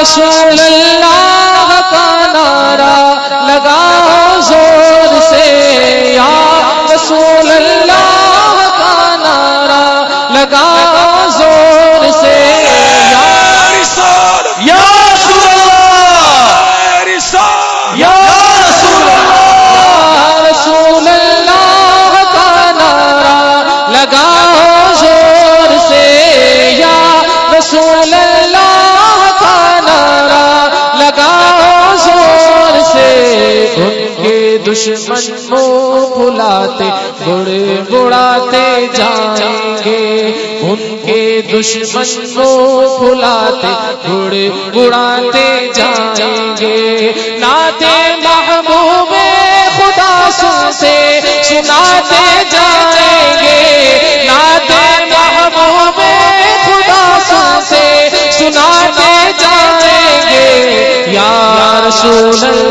رسول اللہ دشمن منہ بلاتے بڑے بڑاتے جائیں گے۔ ان کے دشمن منہ بلاتے بڑے بڑاتے جائیں گے۔ ناتے محبوب خدا سنتے، سناتے جائیں گے۔ ناتے محبوب خدا سنتے، سناتے جائیں گے۔ یا رسول اللہ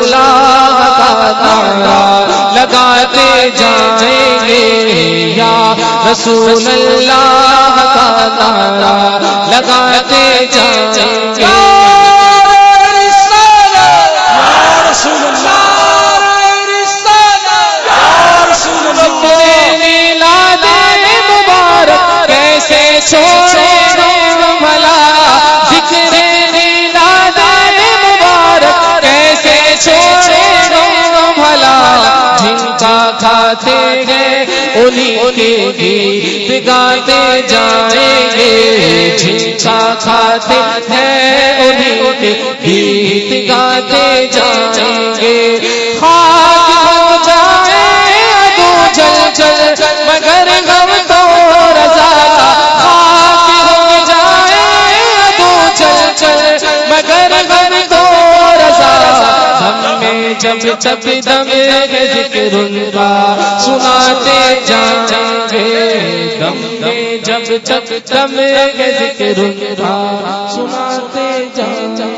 رسول اللہ کا نعرہ لگاتے جائیں۔ گے کیسے کھاتے کے گیت گاتے جائیں گے۔ جن کا کھاتے ہیں کے گیت گاتے جائیں گے۔ خاک ہو جائے جل جل مگر غم تو رضا خاک ہو جائے جل جل مگر غم تو جب تب دم ذکر ان کا، سناتے جان گے دم میں جب تب دم ذکر ان کا، سناتے جان